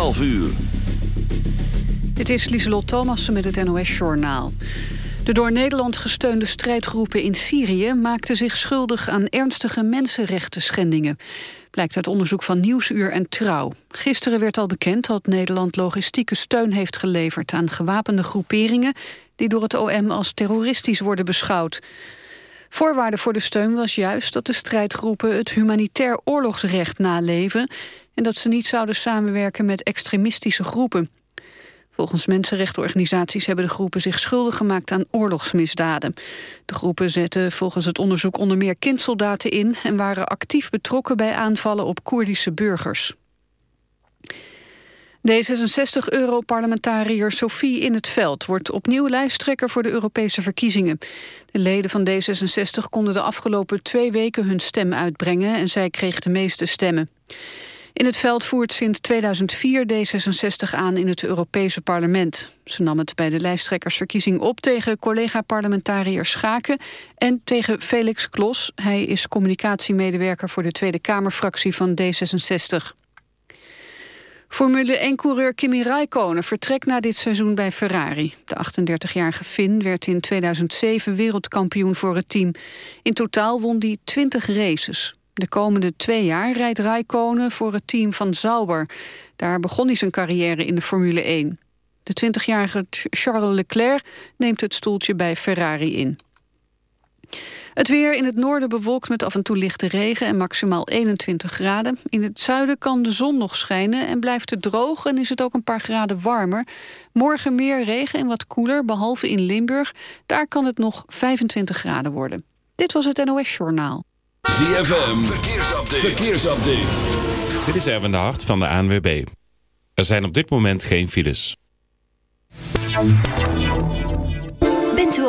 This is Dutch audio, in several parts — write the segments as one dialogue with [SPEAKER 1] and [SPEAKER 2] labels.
[SPEAKER 1] 12 uur.
[SPEAKER 2] Het is Lieselot Thomassen met het NOS-journaal. De door Nederland gesteunde strijdgroepen in Syrië... maakten zich schuldig aan ernstige mensenrechten schendingen. Blijkt uit onderzoek van Nieuwsuur en Trouw. Gisteren werd al bekend dat Nederland logistieke steun heeft geleverd... aan gewapende groeperingen die door het OM als terroristisch worden beschouwd. Voorwaarde voor de steun was juist dat de strijdgroepen... het humanitair oorlogsrecht naleven... en dat ze niet zouden samenwerken met extremistische groepen. Volgens mensenrechtenorganisaties hebben de groepen zich schuldig gemaakt aan oorlogsmisdaden. De groepen zetten volgens het onderzoek onder meer kindsoldaten in... en waren actief betrokken bij aanvallen op Koerdische burgers. D66-europarlementariër Sophie in het Veld wordt opnieuw lijsttrekker voor de Europese verkiezingen. De leden van D66 konden de afgelopen twee weken hun stem uitbrengen en zij kreeg de meeste stemmen. In het veld voert sinds 2004 D66 aan in het Europese parlement. Ze nam het bij de lijsttrekkersverkiezing op tegen collega-parlementariër Schaken en tegen Felix Klos. Hij is communicatiemedewerker voor de Tweede Kamerfractie van D66. Formule 1-coureur Kimi Raikkonen vertrekt na dit seizoen bij Ferrari. De 38-jarige Finn werd in 2007 wereldkampioen voor het team. In totaal won hij 20 races. De komende twee jaar rijdt Raikkonen voor het team van Sauber. Daar begon hij zijn carrière in de Formule 1. De 20-jarige Charles Leclerc neemt het stoeltje bij Ferrari in. Het weer in het noorden bewolkt met af en toe lichte regen en maximaal 21 graden. In het zuiden kan de zon nog schijnen en blijft het droog en is het ook een paar graden warmer. Morgen meer regen en wat koeler, behalve in Limburg. Daar kan het nog 25 graden worden. Dit was het NOS Journaal.
[SPEAKER 1] ZFM, verkeersupdate.
[SPEAKER 3] Dit is Erwin de Hart van de ANWB. Er zijn op dit moment geen files.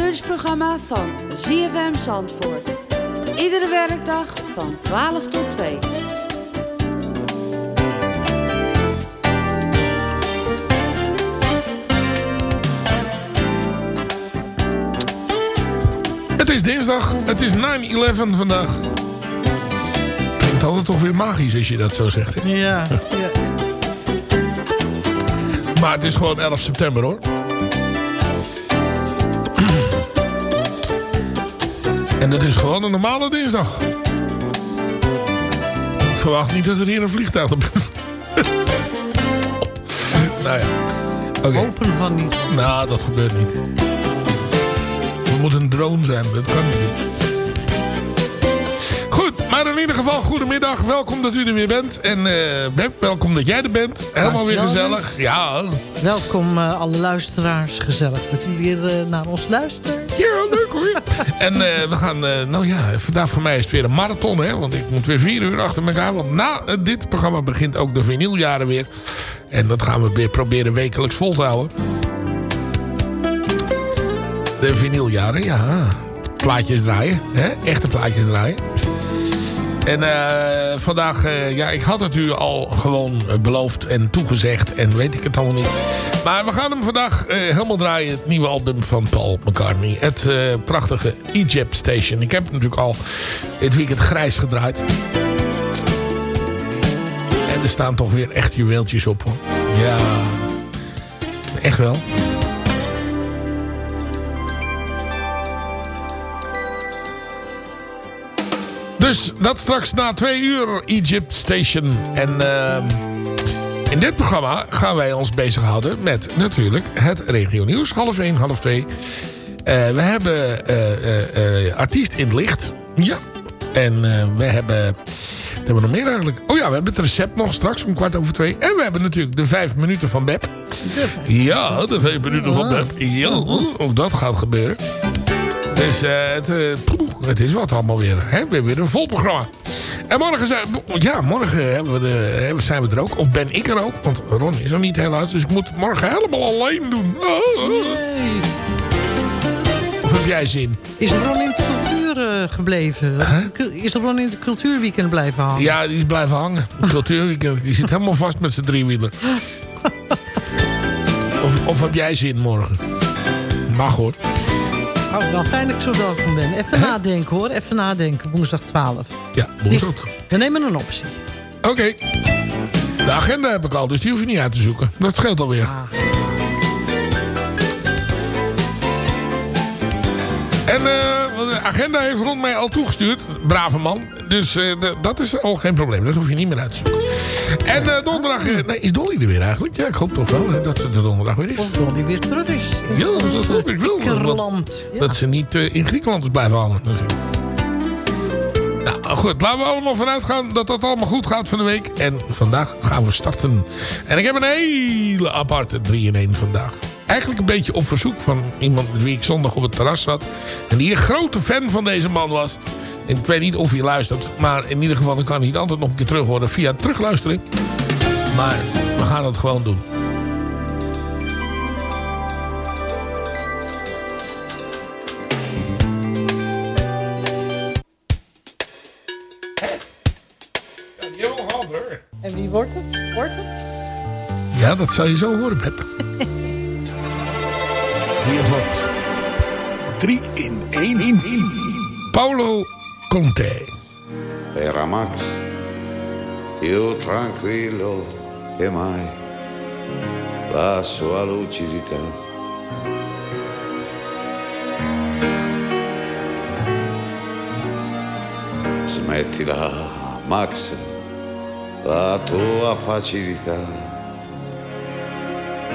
[SPEAKER 4] Lunchprogramma van ZFM Zandvoort. Iedere werkdag van 12 tot 2.
[SPEAKER 5] Het is dinsdag. Het is 9-11 vandaag. Klinkt altijd toch weer magisch als je dat zo zegt. hè?
[SPEAKER 6] Ja.
[SPEAKER 5] Maar het is gewoon 11 september hoor. En het is gewoon een normale dinsdag. Ik verwacht niet dat er hier een vliegtuig op Nou ja. Oké.
[SPEAKER 6] Hopen van niet.
[SPEAKER 5] Nou, dat gebeurt niet. Het moet een drone zijn, dat kan niet. Maar in ieder geval, goedemiddag. Welkom dat u er weer bent. En uh, Beb, welkom dat jij er bent. Helemaal weer gezellig. Ja.
[SPEAKER 6] Welkom uh, alle luisteraars. Gezellig dat u weer uh, naar ons luistert.
[SPEAKER 5] Ja, leuk hoor. en we gaan, nou ja, vandaag voor mij is het weer een marathon. Hè, want ik moet weer vier uur achter elkaar. Want na dit programma begint ook de vinyljaren weer. En dat gaan we weer proberen wekelijks vol te houden. De vinyljaren, ja. Plaatjes draaien. Hè? Echte plaatjes draaien. En vandaag, ja, ik had het u al gewoon beloofd en toegezegd en weet ik het allemaal niet. Maar we gaan hem vandaag uh, helemaal draaien, het nieuwe album van Paul McCartney. Het prachtige Egypt Station. Ik heb het natuurlijk al dit weekend grijs gedraaid. En er staan toch weer echt juweeltjes op hoor. Ja, echt wel. Dus dat straks na twee uur Egypt Station. En uh, in dit programma gaan wij ons bezighouden met natuurlijk het regio nieuws. Half één, half twee. Uh, we hebben uh, artiest in het licht. Ja. En we hebben... Wat hebben we nog meer eigenlijk? Oh ja, we hebben het recept nog straks om kwart over twee. En we hebben natuurlijk de vijf minuten van Beb. Ja, de vijf minuten van Beb. Ja, ook dat gaat gebeuren. Dus uh, het, uh, het, is wat allemaal weer. Hè? We hebben weer een vol programma. En morgen zijn, ja, morgen hebben we de, zijn we er ook. Of ben ik er ook. Want Ron is er niet helaas. Dus ik moet het morgen helemaal alleen doen. Nee. Of heb jij zin?
[SPEAKER 6] Is Ron in de cultuur uh, gebleven? Huh? Is Ron in het cultuurweekend blijven hangen?
[SPEAKER 5] Ja, die is blijven hangen. Het cultuurweekend. Die zit helemaal vast met zijn driewieler. of, of heb jij zin morgen? Mag hoor.
[SPEAKER 6] Oh, wel fijn dat ik zo welkom ben. Even nadenken hoor, even nadenken. Woensdag 12.
[SPEAKER 5] Ja, woensdag.
[SPEAKER 6] We nemen een optie.
[SPEAKER 5] Oké. De agenda heb ik al, dus die hoef je niet uit te zoeken. Dat scheelt alweer. Ah. En uh, de agenda heeft rond mij al toegestuurd. Brave man. Dus uh, dat is al geen probleem. Dat hoef je niet meer uit te zoeken. En uh, donderdag... nee, is Dolly er weer eigenlijk? Ja, ik hoop toch wel dat ze er donderdag weer is.
[SPEAKER 6] Of Dolly weer terug is.
[SPEAKER 5] Ja, dat hoop ik wel. Dat, ja. dat ze niet in Griekenland is blijven hangen. Nou goed, laten we allemaal vanuit gaan dat dat allemaal goed gaat van de week. En vandaag gaan we starten. En ik heb een hele aparte 3-in-1 vandaag eigenlijk een beetje op verzoek van iemand met wie ik zondag op het terras zat. En die een grote fan van deze man was. En ik weet niet of hij luistert. Maar in ieder geval dan kan hij het altijd nog een keer terug horen via terugluisteren. Maar we gaan het gewoon doen.
[SPEAKER 6] En wie wordt het? Wordt het?
[SPEAKER 5] Ja, dat zou je zo horen, Pep. Wie het wordt. 3 in 1 in, in. Paolo Conte.
[SPEAKER 7] Era Max, più tranquillo che mai, la sua lucidità. Smettila, Max, la tua facilità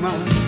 [SPEAKER 7] man.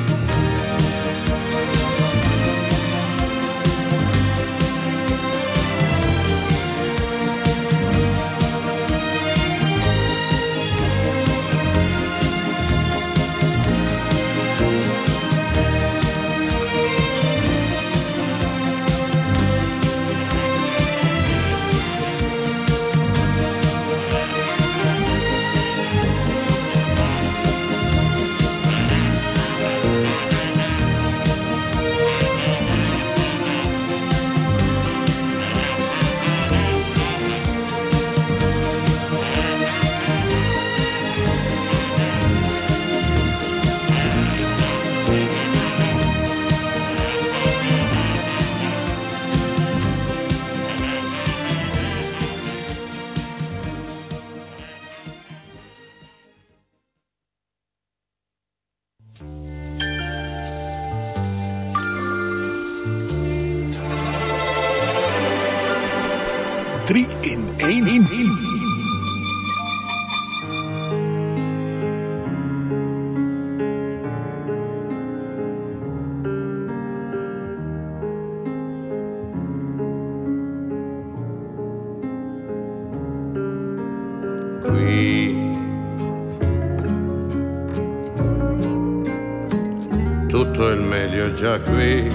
[SPEAKER 7] già qui.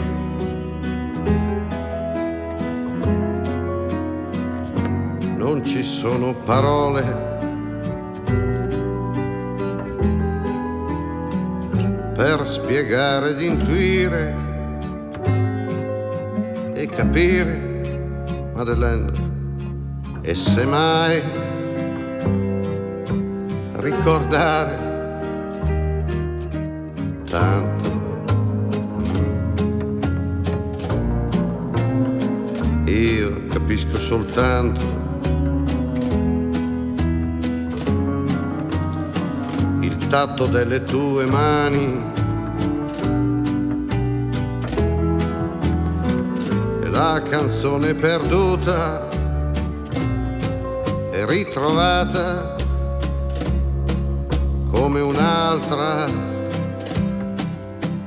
[SPEAKER 7] Non ci sono parole per spiegare ed intuire e capire Madeleine e se mai ricordare tanto percepisco soltanto il tatto delle tue mani e la canzone perduta e ritrovata come un'altra,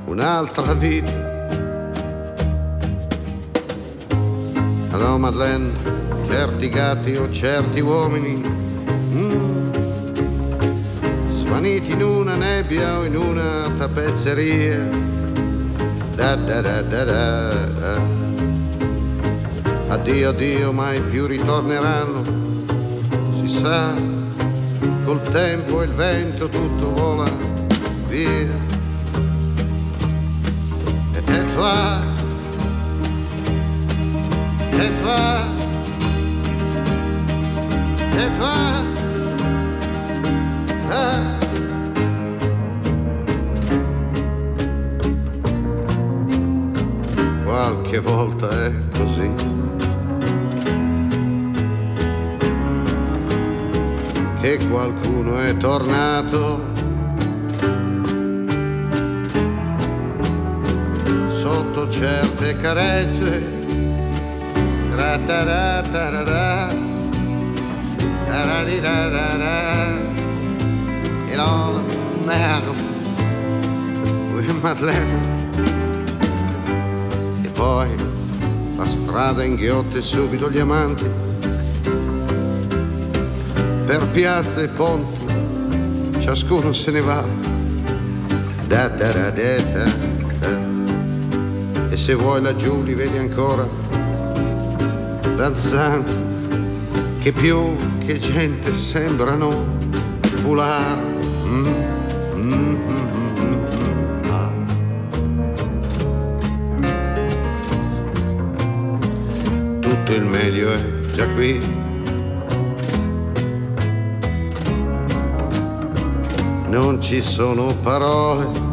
[SPEAKER 7] un'altra vita. No, Madeleine, certi gatti o certi uomini mm, svaniti in una nebbia o in una tappezzeria. Da da da da da da. Addio, addio, mai più ritorneranno. Si sa, col tempo e il vento tutto vola via. Et toi, et toi, ah. Qualche volta è così. Che qualcuno è tornato sotto certe carezze Ra-ta-ra-ta-ra-ra. Ta-ra-li-ra-ra-ra. Et là, merde. Oui, Madeleine. E poi la strada inghiotte subito gli amanti. Per piazze e ponti, ciascuno se ne va. Da, da, da, da, da, da. E se vuoi laggiù li vedi ancora danzanti che più che gente sembrano foulard. Mm, mm, mm, mm. Ah. Tutto il meglio è già qui. Non ci sono parole.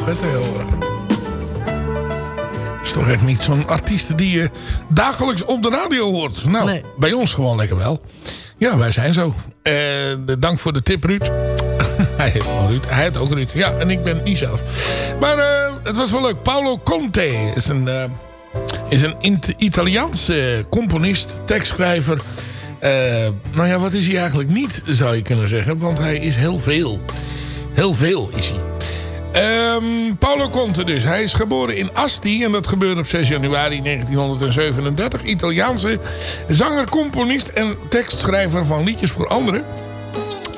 [SPEAKER 5] Nog, hè, tegenwoordig? is toch echt niet zo'n artiest die je dagelijks op de radio hoort. Nou,
[SPEAKER 6] Nee.
[SPEAKER 5] bij ons gewoon lekker wel. Ja, wij zijn zo. Eh, dank voor de tip, Ruud. hij heet Ruud. Hij heet ook Ruud. Ja, en ik ben niet zelf. Maar eh, het was wel leuk. Paolo Conte is een, eh, is een Italiaanse componist, tekstschrijver. Nou ja, wat is hij eigenlijk niet, zou je kunnen zeggen. Want hij is heel veel. Heel veel is hij. Ehm, Paolo Conte dus. Hij is geboren in Asti en dat gebeurde op 6 januari 1937. Italiaanse zanger, componist en tekstschrijver van liedjes voor anderen.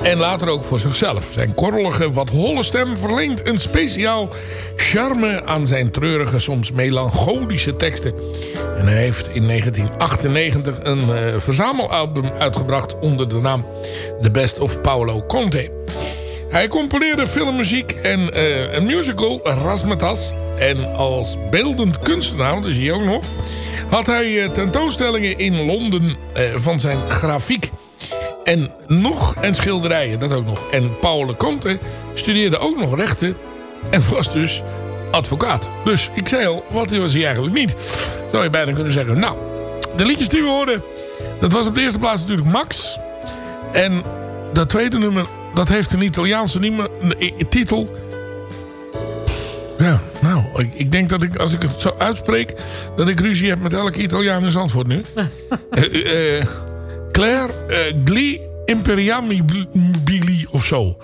[SPEAKER 5] En later ook voor zichzelf. Zijn korrelige, wat holle stem verleent een speciaal charme aan zijn treurige, soms melancholische teksten. En hij heeft in 1998 een eh, verzamelalbum uitgebracht onder de naam The Best of Paolo Conte. Hij componeerde filmmuziek en eh, een musical, Rasmatas. En als beeldend kunstenaar, dat is hij ook nog... had hij eh, tentoonstellingen in Londen eh, van zijn grafiek. En nog, en schilderijen, dat ook nog. En Paul Conte studeerde ook nog rechten en was dus advocaat. Dus ik zei al, wat was hij eigenlijk niet? Zou je bijna kunnen zeggen. Nou, de liedjes die we hoorden, dat was op de eerste plaats natuurlijk Max. En dat tweede nummer, dat heeft een Italiaanse nummer, een i- titel. Ja, nou, ik, ik denk dat ik, als ik het zo uitspreek... dat ik ruzie heb met elke Italiaan in Zandvoort nu. Eh, eh, Claire eh, Gli Imperiamibili of zo.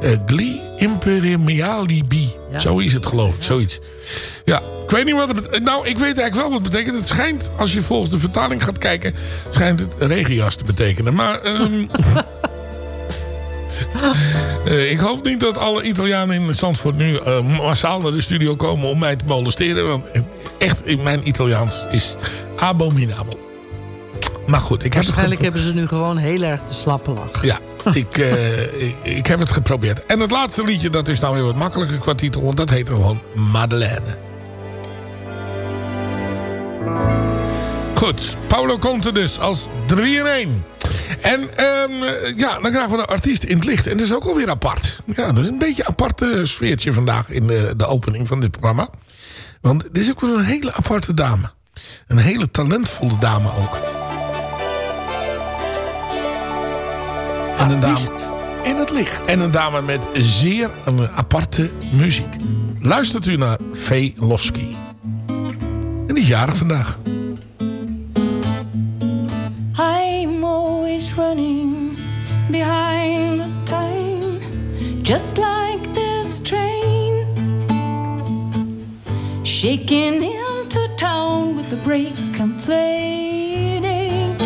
[SPEAKER 5] Eh Gli Imperialibi.
[SPEAKER 6] Ja.
[SPEAKER 5] Zo is het geloof ik, zoiets. Ja, ik weet niet wat het betekent. Nou, ik weet eigenlijk wel wat het betekent. Het schijnt, als je volgens de vertaling gaat kijken... schijnt het regenjas te betekenen. Maar... ehm, eh, ik hoop niet dat alle Italianen in Zandvoort nu eh, massaal naar de studio komen om mij te molesteren. Want echt, mijn Italiaans is abominabel. Maar goed, ik heb
[SPEAKER 6] Waarschijnlijk hebben ze nu gewoon heel erg de slappe lach.
[SPEAKER 5] Ja, ik, eh, ik, ik heb het geprobeerd. En het laatste liedje, dat is nou weer wat makkelijker qua titel. Want dat heet gewoon Madeleine. Goed, Paulo Conte dus als 3 in 1. En um, ja, dan krijgen we een artiest in het licht. En dat is ook alweer apart. Ja, dat is een beetje een apart sfeertje vandaag in de, de opening van dit programma. Want dit is ook wel een hele aparte dame. Een hele talentvolle dame ook. En een dame in het licht. En een dame met zeer een aparte muziek. Luistert u naar V. Lofsky. En die is jarig vandaag.
[SPEAKER 8] Running behind the time Just like this train. Shaking into town with the brake complaining.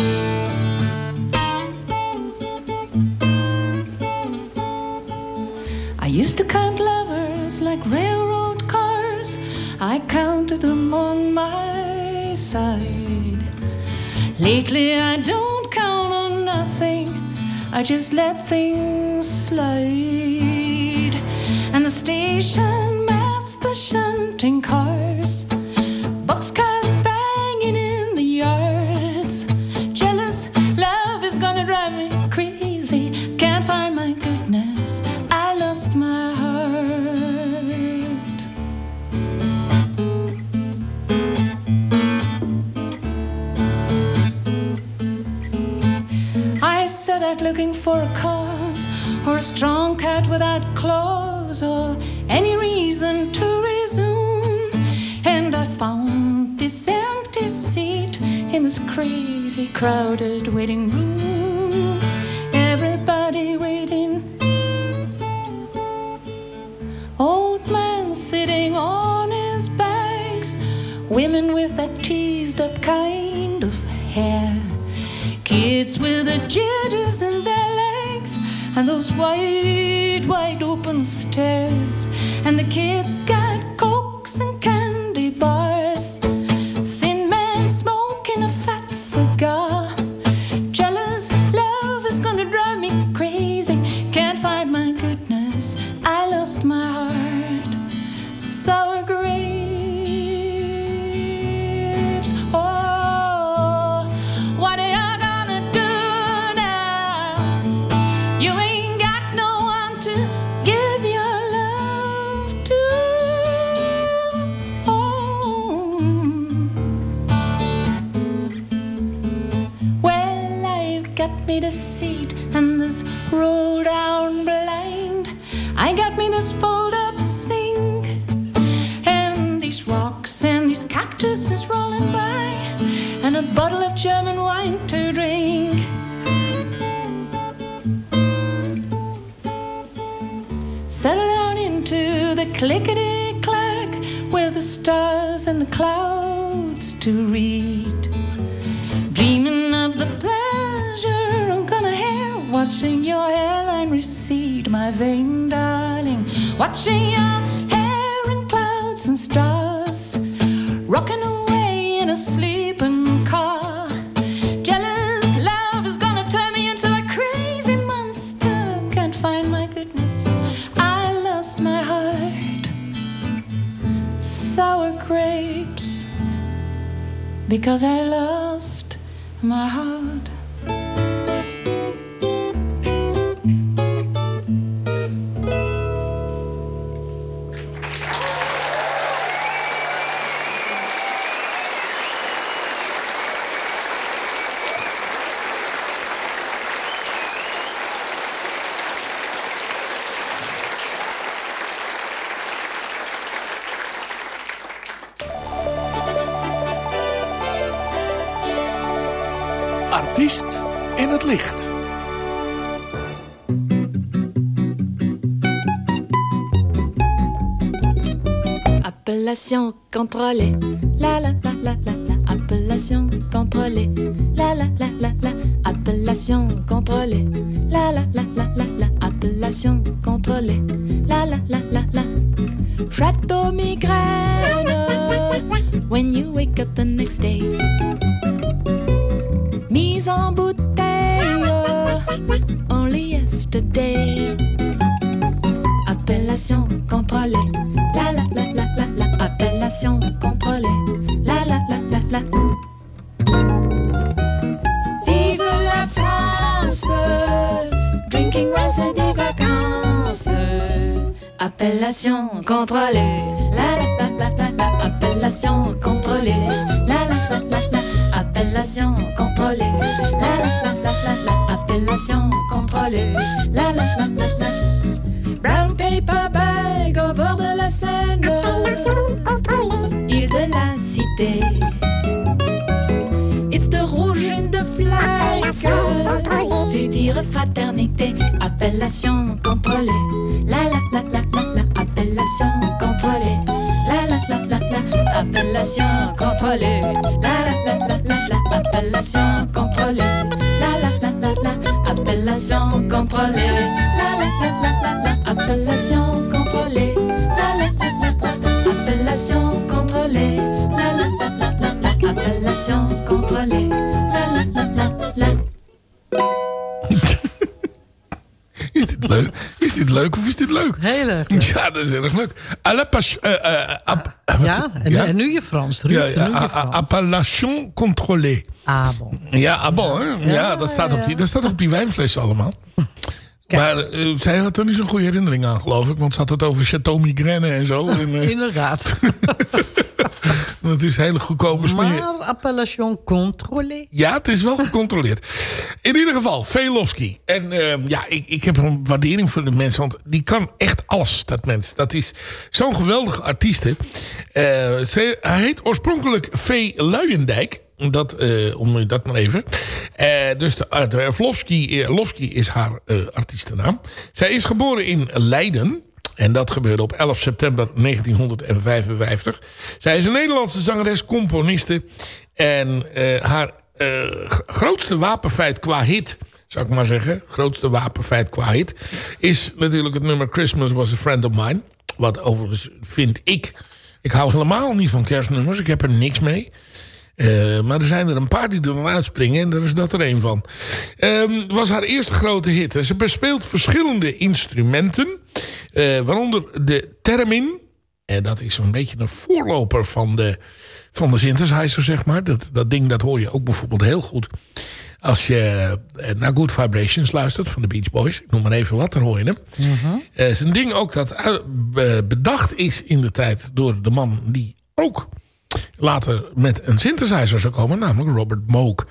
[SPEAKER 8] I used to count lovers like railroad cars. I counted them on my side. Lately I don't I just let things slide. And the station master shunting cars for a cause or a strong cat without claws or any reason to resume. And I found this empty seat in this crazy crowded waiting room. Everybody waiting. Old man sitting on his bags, women with that teased up kind of hair. Kids with the jitters and their and those wide, wide open stairs, And the kids got
[SPEAKER 9] Artiest in het licht.
[SPEAKER 8] Appellation contrôlée. La la la la la la. Appellation contrôlée. La la la la la. Appellation contrôlée. La la la la la la. Appellation contrôlée. La la la la la. Château migraine. When you wake up the next day.
[SPEAKER 9] Appellation contrôlée. Appellation contrôlée. Appellation contrôlée. Appellation contrôlée.
[SPEAKER 5] Is? Leuk of is dit leuk?
[SPEAKER 6] Heel erg leuk.
[SPEAKER 5] Ja, dat is erg leuk. Eh, ap- wat
[SPEAKER 6] Ja, en, nu je Frans, Ruud.
[SPEAKER 5] Ja, ja,
[SPEAKER 6] nu je
[SPEAKER 5] a- a-
[SPEAKER 6] Frans.
[SPEAKER 5] appellation contrôlée.
[SPEAKER 6] Ah, bon.
[SPEAKER 5] Ja, ah, bon, hè? Ja, dat, staat op die, dat staat op die wijnflessen allemaal. Maar eh, zij had er niet zo'n goede herinnering aan, geloof ik. Want ze had het over Chateau Migraine en zo. En, eh,
[SPEAKER 6] Inderdaad.
[SPEAKER 5] dat is hele goedkope smeer.
[SPEAKER 6] maar appellation contrôlée.
[SPEAKER 5] Ja, het is wel gecontroleerd. In ieder geval, Velofsky. En ehm, ja, ik, ik heb een waardering voor de mensen. Want die kan echt alles, dat mens. Dat is zo'n geweldige artiest. Eh, hij heet oorspronkelijk V. Luijendijk. Dat, eh, om dat maar even. Eh, dus de, Vlofsky, eh, Lofsky is haar artiestennaam. Zij is geboren in Leiden. En dat gebeurde op 11 september 1955. Zij is een Nederlandse zangeres, componiste. En haar grootste wapenfeit qua hit, zou ik maar zeggen... grootste wapenfeit qua hit... is natuurlijk het nummer Christmas Was a Friend of Mine. Wat overigens vind ik... Ik hou helemaal niet van kerstnummers. Ik heb er niks mee. Eh, maar er zijn er een paar die er dan uitspringen. En daar is dat er een van. Ehm was haar eerste grote hit. En ze bespeelt verschillende instrumenten. eh, waaronder de theremin. En dat is een beetje een voorloper van de, van de synthesizer, zeg maar. Dat, dat ding dat hoor je ook bijvoorbeeld heel goed. Als je eh, naar Good Vibrations luistert van de Beach Boys. Ik noem maar even wat, dan hoor je hem. Het is een ding ook dat bedacht is in de tijd door de man die ook later met een synthesizer zou komen, namelijk Robert Moog.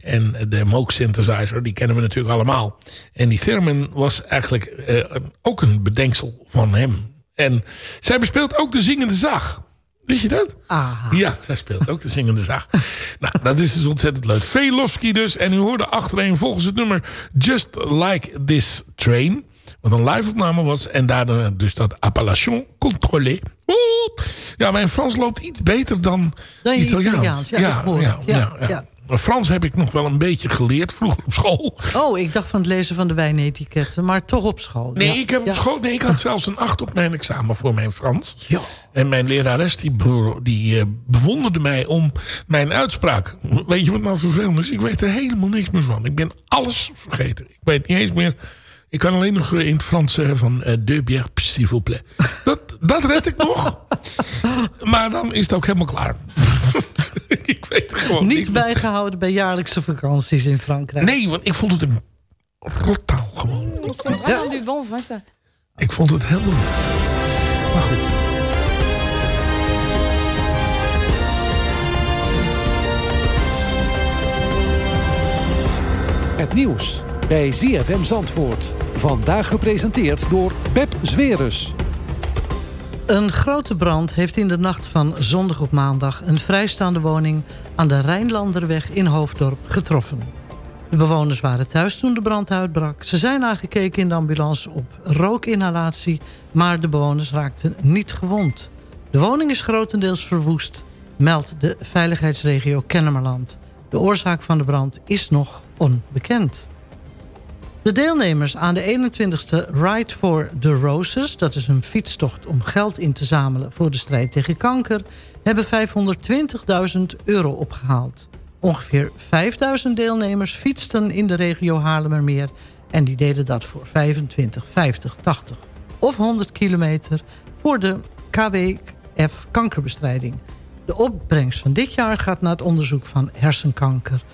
[SPEAKER 5] En de Moog synthesizer, die kennen we natuurlijk allemaal. En die Theremin was eigenlijk eh, ook een bedenksel van hem. En zij bespeelt ook de zingende zaag. Wist je dat?
[SPEAKER 6] Ah.
[SPEAKER 5] Ja, zij speelt ook de zingende zaag. nou, dat is dus ontzettend leuk. Velofsky dus. En u hoorde achterin volgens het nummer Just Like This Train. Wat een live opname was. En daarna dus dat Appellation Contrôlée. Oeh. Ja, mijn Frans loopt iets beter dan,
[SPEAKER 6] Dan
[SPEAKER 5] Italiaans.
[SPEAKER 6] Italiaans, ja. Ja, ja.
[SPEAKER 5] Maar Frans heb ik nog wel een beetje geleerd vroeger op school.
[SPEAKER 6] Oh, ik dacht van het lezen van de wijnetiketten, maar toch op school.
[SPEAKER 5] Nee,
[SPEAKER 6] Ja,
[SPEAKER 5] ik heb op
[SPEAKER 6] ja.
[SPEAKER 5] school, nee, ik had zelfs een 8 op mijn examen voor mijn Frans.
[SPEAKER 6] Ja.
[SPEAKER 5] En mijn lerares die, die eh, bewonderde mij om mijn uitspraak. Weet je wat nou vervelend is? Ik weet er helemaal niks meer van. Ik ben alles vergeten. Ik weet niet eens meer... Ik kan alleen nog in het Frans zeggen van... eh, deux bières, s'il vous plaît. Dat, dat red ik nog. Maar dan is het ook helemaal klaar. ik weet er gewoon
[SPEAKER 6] Niet
[SPEAKER 5] meer.
[SPEAKER 6] bijgehouden bij jaarlijkse vakanties in Frankrijk.
[SPEAKER 5] Nee, want ik vond het een rottaal gewoon.
[SPEAKER 10] Ça.
[SPEAKER 5] Ik vond het helemaal niks. Maar goed.
[SPEAKER 11] Het nieuws bij ZFM Zandvoort. Vandaag gepresenteerd door Pep Zwerus.
[SPEAKER 6] Een grote brand heeft in de nacht van zondag op maandag... een vrijstaande woning aan de Rijnlanderweg in Hoofddorp getroffen. De bewoners waren thuis toen de brand uitbrak. Ze zijn aangekeken in de ambulance op rookinhalatie... maar de bewoners raakten niet gewond. De woning is grotendeels verwoest, meldt de veiligheidsregio Kennemerland. De oorzaak van de brand is nog onbekend. De deelnemers aan de 21ste Ride for the Roses... dat is een fietstocht om geld in te zamelen voor de strijd tegen kanker... hebben 520.000 euro opgehaald. Ongeveer 5.000 deelnemers fietsten in de regio Haarlemmermeer... En die deden dat voor 25, 50, 80 of 100 kilometer voor de KWF kankerbestrijding. De opbrengst van dit jaar gaat naar het onderzoek van hersenkanker...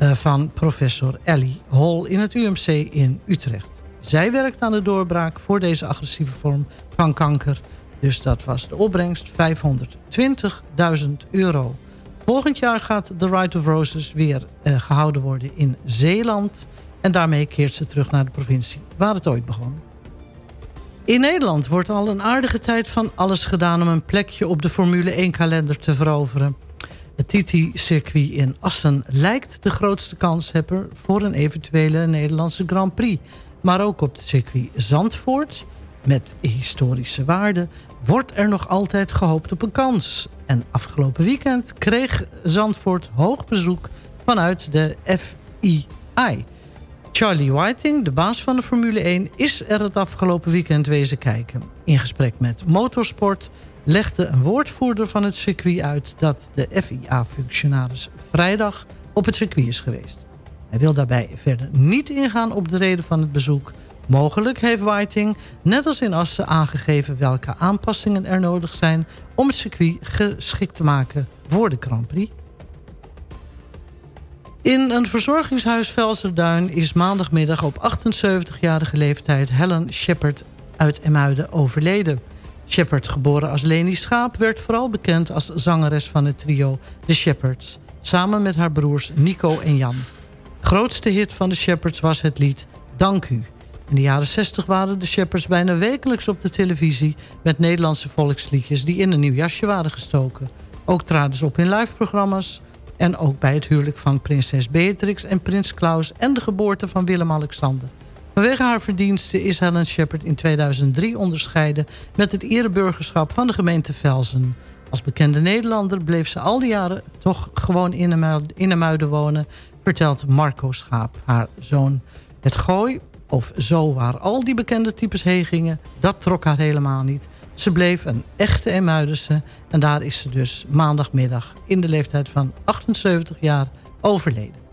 [SPEAKER 6] Uh, van professor Ellie Hall in het UMC in Utrecht. Zij werkt aan de doorbraak voor deze agressieve vorm van kanker. Dus dat was de opbrengst 520.000 euro. Volgend jaar gaat de Ride of Roses weer uh, gehouden worden in Zeeland. En daarmee keert ze terug naar de provincie waar het ooit begon. In Nederland wordt al een aardige tijd van alles gedaan... om een plekje op de Formule 1-kalender te veroveren. Het Titi-circuit in Assen lijkt de grootste kanshebber... voor een eventuele Nederlandse Grand Prix. Maar ook op het circuit Zandvoort, met historische waarde... wordt er nog altijd gehoopt op een kans. En afgelopen weekend kreeg Zandvoort hoog bezoek vanuit de FII... Charlie Whiting, de baas van de Formule 1, is er het afgelopen weekend wezen kijken. In gesprek met Motorsport legde een woordvoerder van het circuit uit... dat de FIA-functionaris vrijdag op het circuit is geweest. Hij wil daarbij verder niet ingaan op de reden van het bezoek. Mogelijk heeft Whiting, net als in Assen, aangegeven... welke aanpassingen er nodig zijn om het circuit geschikt te maken voor de Grand Prix. In een verzorgingshuis Velserduin is maandagmiddag op 78-jarige leeftijd Helen Shepard uit Emuiden overleden. Shepard, geboren als Leni Schaap, werd vooral bekend als zangeres van het trio The Shepherds, samen met haar broers Nico en Jan. Grootste hit van de Shepherds was het lied Dank U. In de jaren 60 waren de Shepherds bijna wekelijks op de televisie... met Nederlandse volksliedjes die in een nieuw jasje waren gestoken. Ook traden ze op in liveprogramma's en ook bij het huwelijk van prinses Beatrix en prins Klaus... en de geboorte van Willem-Alexander. Vanwege haar verdiensten is Helen Shepard in 2003 onderscheiden... met het ereburgerschap van de gemeente Velzen. Als bekende Nederlander bleef ze al die jaren toch gewoon in Muiden wonen... vertelt Marco Schaap, haar zoon. Het gooi, of zo waar al die bekende types heen gingen... dat trok haar helemaal niet... Ze bleef een echte Emuidense en daar is ze dus maandagmiddag in de leeftijd van 78 jaar overleden.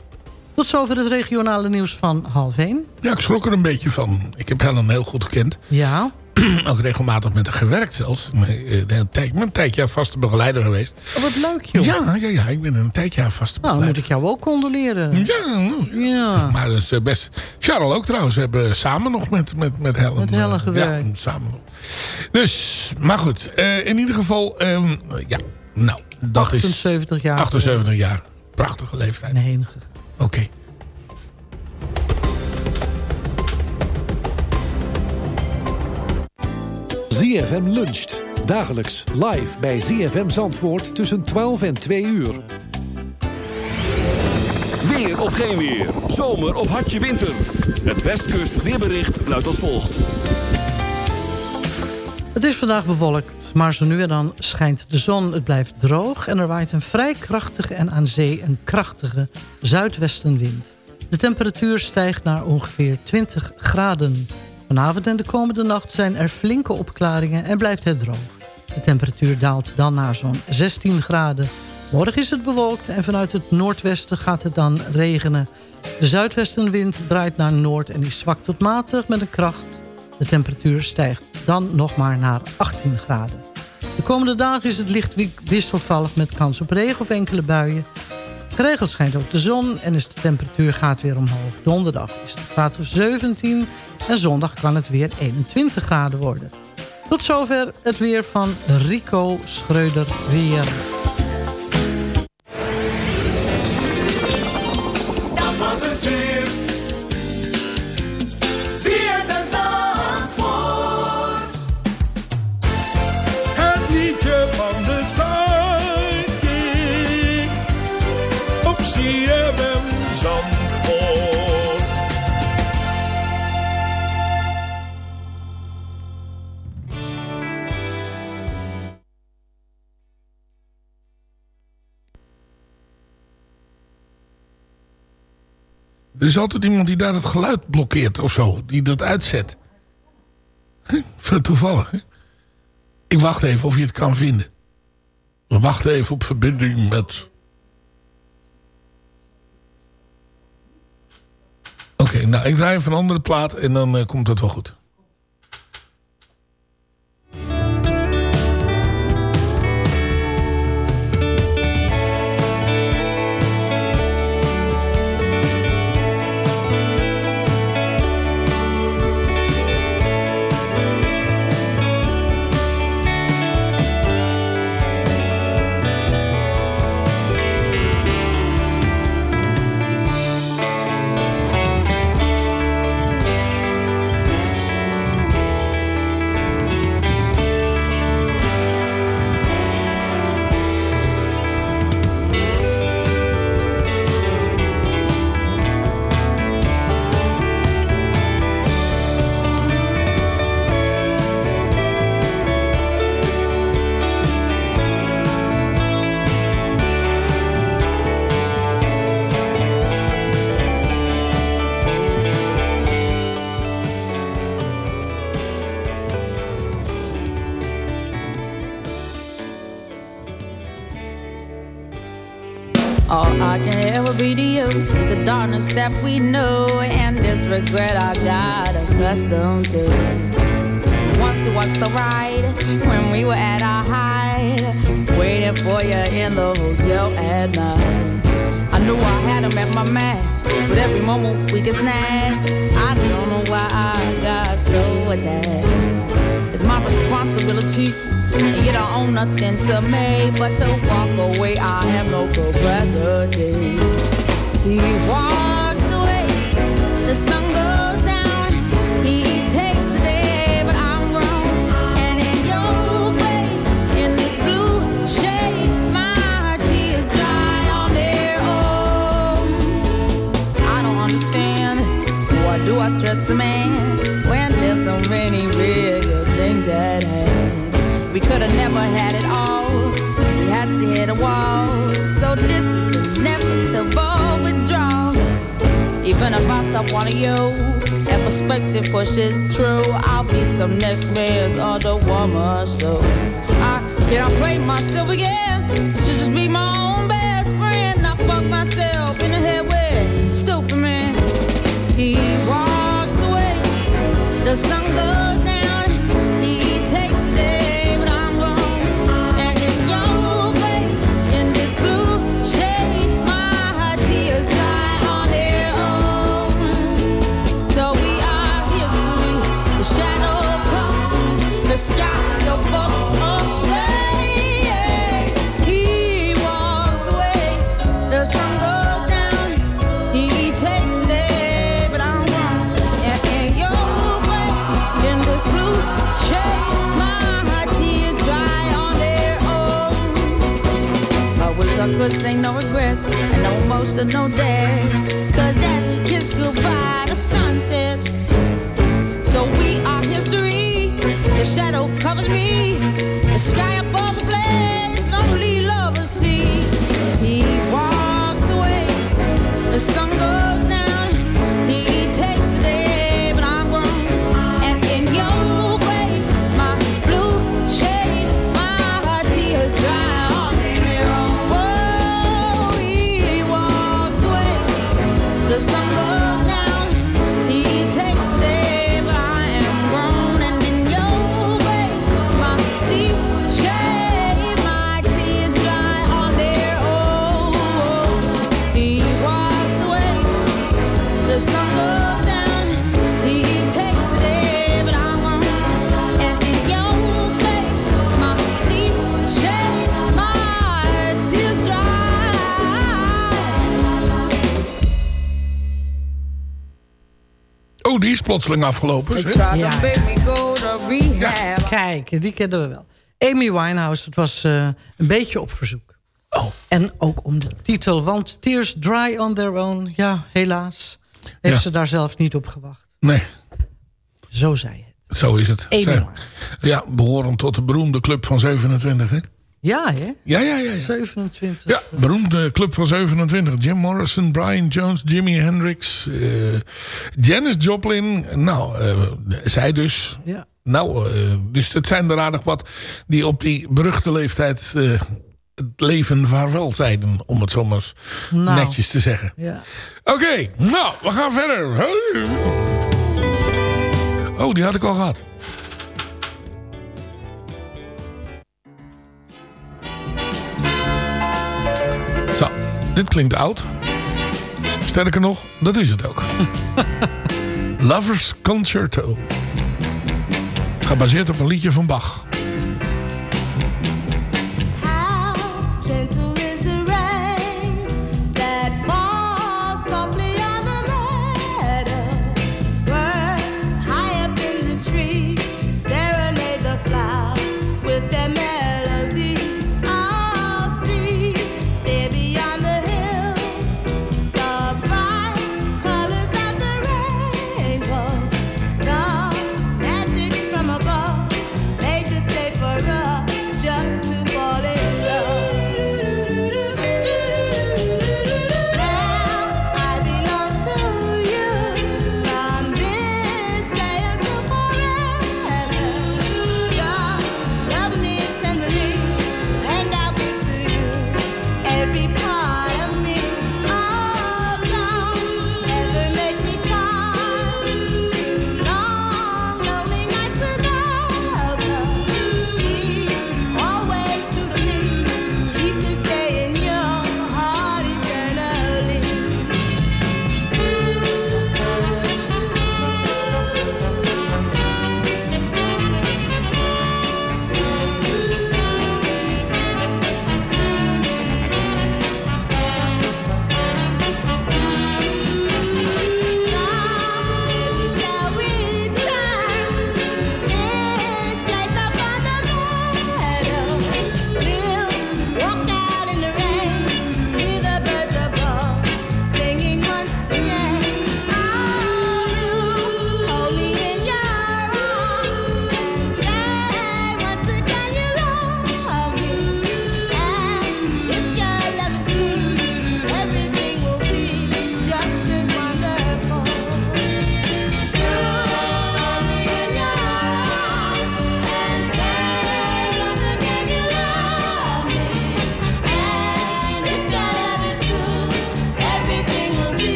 [SPEAKER 6] Tot zover het regionale nieuws van half 1.
[SPEAKER 5] Ja, ik schrok er een beetje van. Ik heb Helen heel goed gekend.
[SPEAKER 6] Ja.
[SPEAKER 5] Ook regelmatig met haar gewerkt zelfs. Ik ben een tijdje vaste begeleider geweest.
[SPEAKER 6] Oh, wat leuk joh.
[SPEAKER 5] Ja, ja, ja, ik ben een tijdje vaste begeleider.
[SPEAKER 6] Nou, dan moet ik jou ook condoleren.
[SPEAKER 5] Ja, ja. Maar dat is best... Charles ook trouwens. We hebben samen nog met, met, met Helen...
[SPEAKER 6] Met Helen gewerkt.
[SPEAKER 5] Ja, samen nog. Dus, maar goed. Uh, in ieder geval, um, ja, nou, dat
[SPEAKER 6] 78
[SPEAKER 5] is...
[SPEAKER 6] jaar.
[SPEAKER 5] 78 jaar. Prachtige leeftijd.
[SPEAKER 6] Nee,
[SPEAKER 5] Oké. Okay.
[SPEAKER 11] ZFM luncht. Dagelijks live bij ZFM Zandvoort tussen 12 en 2 uur.
[SPEAKER 1] Weer of geen weer. Zomer of hartje winter. Het Westkust weerbericht luidt als volgt.
[SPEAKER 6] Het is vandaag bewolkt, maar zo nu en dan schijnt de zon. Het blijft droog en er waait een vrij krachtige en aan zee een krachtige zuidwestenwind. De temperatuur stijgt naar ongeveer 20 graden. Vanavond en de komende nacht zijn er flinke opklaringen en blijft het droog. De temperatuur daalt dan naar zo'n 16 graden. Morgen is het bewolkt en vanuit het noordwesten gaat het dan regenen. De zuidwestenwind draait naar noord en die zwakt tot matig met een kracht. De temperatuur stijgt dan nog maar naar 18 graden. De komende dagen is het licht wisselvallig met kans op regen of enkele buien. Geregeld schijnt ook de zon en is de temperatuur gaat weer omhoog. Donderdag is het graad 17 en zondag kan het weer 21 graden worden. Tot zover het weer van Rico Schreuder Weer.
[SPEAKER 5] Er is altijd iemand die daar het geluid blokkeert of zo. Die dat uitzet. Toevallig. Ik wacht even of je het kan vinden. We wachten even op verbinding met... Oké. Nou ik draai even een andere plaat en dan eh, komt het wel goed.
[SPEAKER 12] That we know and this regret I got accustomed to. Once was the ride when we were at our height, waiting for you in the hotel at night. I knew I had him at my match, but every moment we get snatched. I don't know why I got so attached. It's my responsibility, and you don't own nothing to me but to walk away. I have no capacity. He walks never had it all. We had to hit a wall. So this is inevitable withdrawal. Even if I stop wanting you and perspective pushes true, I'll be some next man's other woman. So I cannot play myself again. Should just be my own best friend. I fuck myself in the head with stupid man. He walks away, the sun I ain't no regrets and no emotional day. Cause as we kiss goodbye, the sun sets. So we are history. The shadow covers me.
[SPEAKER 5] Oh, die is plotseling afgelopen. zeg.
[SPEAKER 6] Ja,
[SPEAKER 12] Ja.
[SPEAKER 6] Kijk, die kennen we wel. Amy Winehouse, het was eh, een beetje op verzoek.
[SPEAKER 5] Oh.
[SPEAKER 6] En ook om de titel, want Tears Dry on Their Own... ja, helaas, heeft
[SPEAKER 5] Ja.
[SPEAKER 6] ze daar zelf niet op gewacht.
[SPEAKER 5] Nee,
[SPEAKER 6] Zo zei het.
[SPEAKER 5] zo is het.
[SPEAKER 6] Amy.
[SPEAKER 5] Ja, behorend tot de beroemde club van 27. Hè?
[SPEAKER 6] Ja, hè?
[SPEAKER 5] Ja, ja, ja. ja.
[SPEAKER 6] 27.
[SPEAKER 5] Ja, beroemde club van 27. Jim Morrison, Brian Jones, Jimi Hendrix, eh, Janis Joplin. Nou, eh, zij dus.
[SPEAKER 6] Ja.
[SPEAKER 5] Nou, eh, dus het zijn er aardig wat die op die beruchte leeftijd
[SPEAKER 12] het leven vaarwel zeiden. Om het zomaar
[SPEAKER 6] Nou.
[SPEAKER 12] netjes te zeggen.
[SPEAKER 6] Ja.
[SPEAKER 12] Oké, nou, we gaan verder. Oh, die had ik al gehad. Dit klinkt oud. Sterker nog, dat is het ook. Lovers Concerto. Gebaseerd op een liedje van Bach.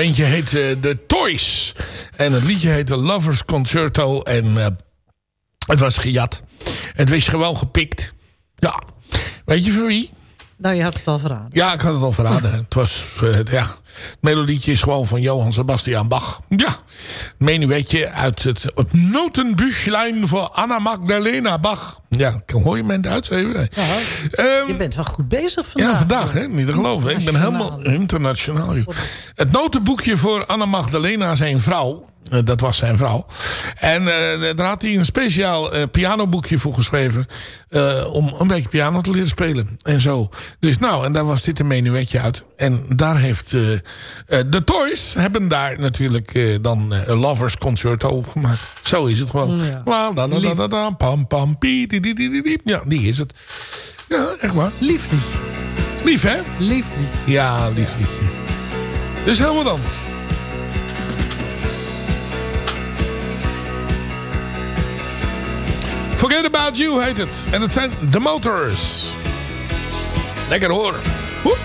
[SPEAKER 12] Bandje heet eh, The Toys. En het liedje heet The Lovers Concerto. En eh, het was gejat. Het was gewoon gepikt. Ja. Weet je van wie?
[SPEAKER 6] Nou, je had het al verraden.
[SPEAKER 12] Ja, ik had het al verraden. het was, eh, ja, het melodietje is gewoon van Johann Sebastian Bach. Ja, menuetje uit het, het notenbüchlein van Anna Magdalena Bach. Ja, hoor je mijn Duits even? Ehm,
[SPEAKER 6] je bent wel goed bezig vandaag.
[SPEAKER 12] ja, vandaag, hè? Niet te geloven. Ik ben helemaal internationaal. joh. Het notenboekje voor Anna Magdalena, zijn vrouw. Eh, dat was zijn vrouw. En eh, daar had hij een speciaal eh, pianoboekje voor geschreven. om een beetje piano te leren spelen. En zo. Dus nou, en daar was dit een menuetje uit. En daar heeft de Toys hebben daar natuurlijk dan een Lovers Concerto op gemaakt. Zo is het gewoon.
[SPEAKER 6] Ja.
[SPEAKER 12] La, la, la, la, pam, pam, pie, di, di, di, di. Ja, die is het. Ja, echt waar.
[SPEAKER 6] Lief lief.
[SPEAKER 12] Lief, hè?
[SPEAKER 6] Lief lief.
[SPEAKER 12] Ja, lief liefje. Dus helemaal anders. Forget About You heet het. En het zijn The Motors. Lekker hoor. Woep.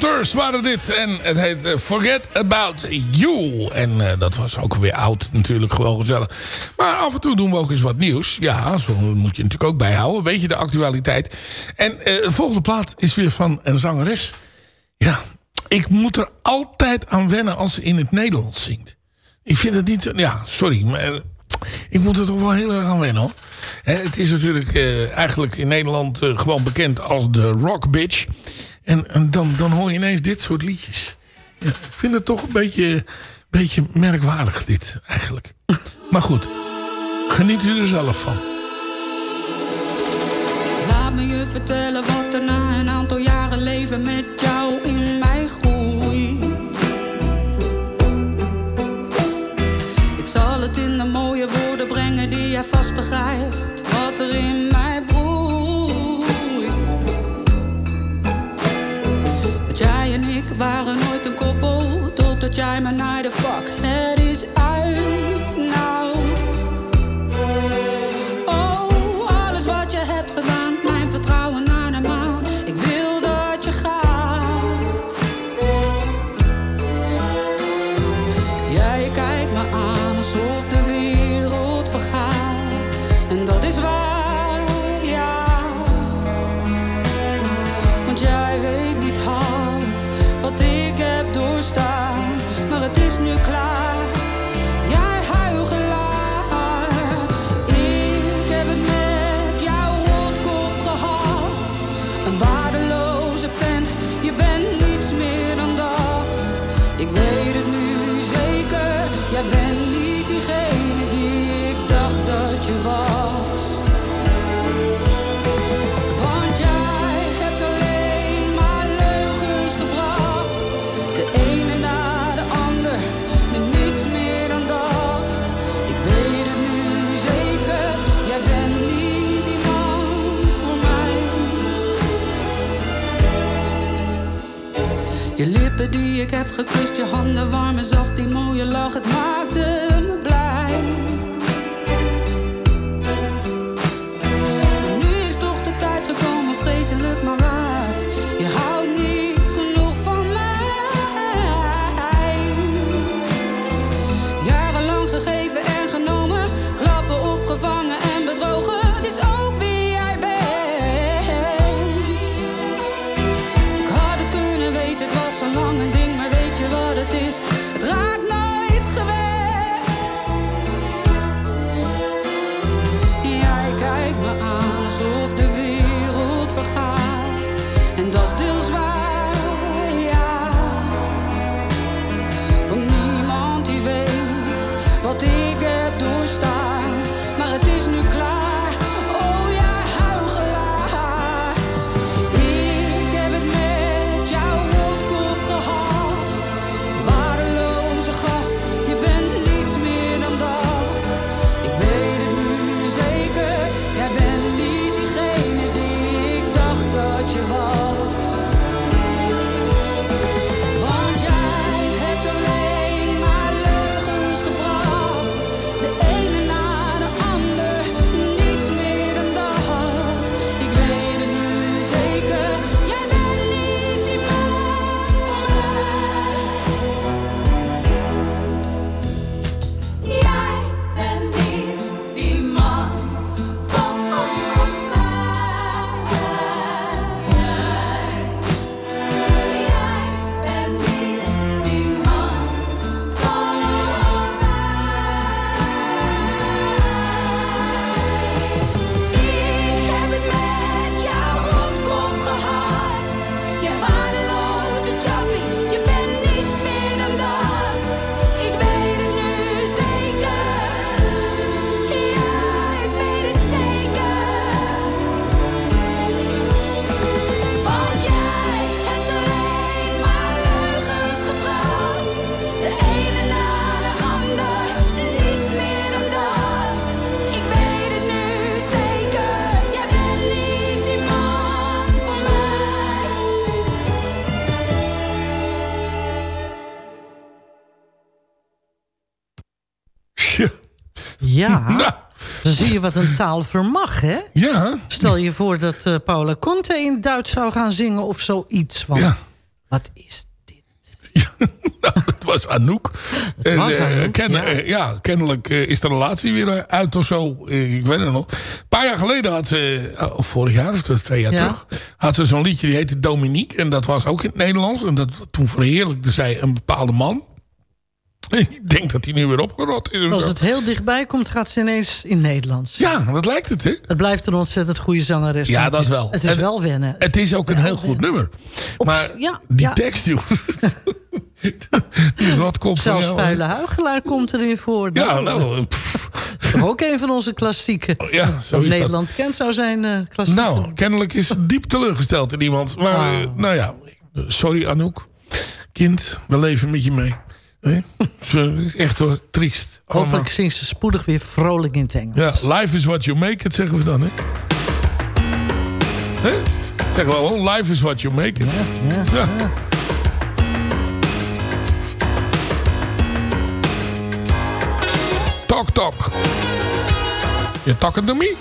[SPEAKER 5] Motors waren dit. En het heet eh, Forget About You. En eh, dat was ook weer oud natuurlijk. Gewoon gezellig. Maar af en toe doen we ook eens wat nieuws. Ja, zo moet je natuurlijk ook bijhouden. Een beetje de actualiteit. En eh, de volgende plaat is weer van een zangeres. Ja, ik moet er altijd aan wennen als ze in het Nederlands zingt. Ik vind het niet... Ja, sorry. Maar ik moet er toch wel heel erg aan wennen hoor. Het is natuurlijk eigenlijk in Nederland gewoon bekend als de rock bitch. En, dan, dan hoor je ineens dit soort liedjes. Ik vind het toch een beetje, beetje merkwaardig dit eigenlijk. Maar goed, geniet u er zelf van.
[SPEAKER 13] Laat me je vertellen wat er na een aantal jaren leven met jou Je lippen die ik heb gekust, je handen warmen, zacht, die mooie lach, het maakte Ja. Nou. Dan
[SPEAKER 6] zie je wat een taal vermag, hè?
[SPEAKER 5] Ja.
[SPEAKER 6] Stel je voor dat eh, Paula Conte in Duits zou gaan zingen of zoiets. Wat is
[SPEAKER 5] dit? Dat nou,
[SPEAKER 6] was Anouk.
[SPEAKER 5] Eh, ken,
[SPEAKER 6] ja.
[SPEAKER 5] Ja. kennelijk is de relatie weer uit of zo. ik weet het nog. Een paar jaar geleden had ze, of vorig jaar, of twee jaar terug... had ze zo'n liedje, die heette Dominique. En dat was ook in het Nederlands. En dat, toen verheerlijkte zij een bepaalde man... Ik denk dat hij nu weer opgerot is.
[SPEAKER 6] Als het heel dichtbij komt, gaat ze ineens in Nederlands.
[SPEAKER 5] Ja, dat lijkt het, hè?
[SPEAKER 6] Het blijft een ontzettend goede zangeres.
[SPEAKER 5] Ja, dat
[SPEAKER 6] het
[SPEAKER 5] wel.
[SPEAKER 6] Het is
[SPEAKER 5] Het-
[SPEAKER 6] wel wennen.
[SPEAKER 5] Het is ook een heel goed nummer. Maar
[SPEAKER 6] ja,
[SPEAKER 5] die
[SPEAKER 6] ja.
[SPEAKER 5] tekst, joh. die rotkop. van
[SPEAKER 6] Zelfs Vuile Huigelaar komt erin voor.
[SPEAKER 5] Ja, nou,
[SPEAKER 6] is toch ook een van onze klassieken.
[SPEAKER 5] Ja, zo is dat.
[SPEAKER 6] Nederland kent zou zijn klassiek.
[SPEAKER 5] Nou, kennelijk is diep teleurgesteld in iemand. Maar,
[SPEAKER 6] Ah.
[SPEAKER 5] eh, nou ja. Sorry Anouk. Kind, we leven met je mee. Ze is echt hoor, triest. Allemaal.
[SPEAKER 6] Hopelijk zingt ze spoedig weer vrolijk in het Engels.
[SPEAKER 5] Ja, life is what you make it, zeggen we dan, hè? Hè? Zeggen we gewoon, life is what you make it. Ja. Talk, talk. You talking to me?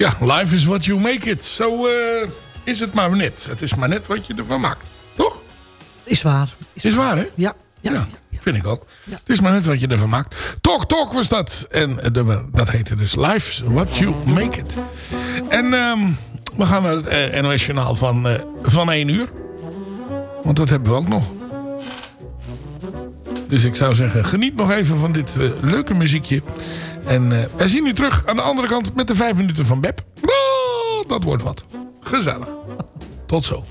[SPEAKER 5] Ja, life is what you make it. Zo eh, is het maar net. Het is maar net wat je ervan maakt. Toch?
[SPEAKER 6] Is waar.
[SPEAKER 5] Is, waar, hè?
[SPEAKER 6] Ja.
[SPEAKER 5] Ja, vind ik ook. Het is maar net wat je ervan maakt. Talk Talk was dat. En eh, de- dat heette dus Life is what you make it. En ehm, we gaan naar het eh, NOS Journaal van, eh, van 1 uur. Want dat hebben we ook nog. Dus ik zou zeggen, geniet nog even van dit eh, leuke muziekje. En eh, wij zien u terug aan de andere kant met de 5 minuten van Beb. Oh, dat wordt wat. Gezellig. Tot zo.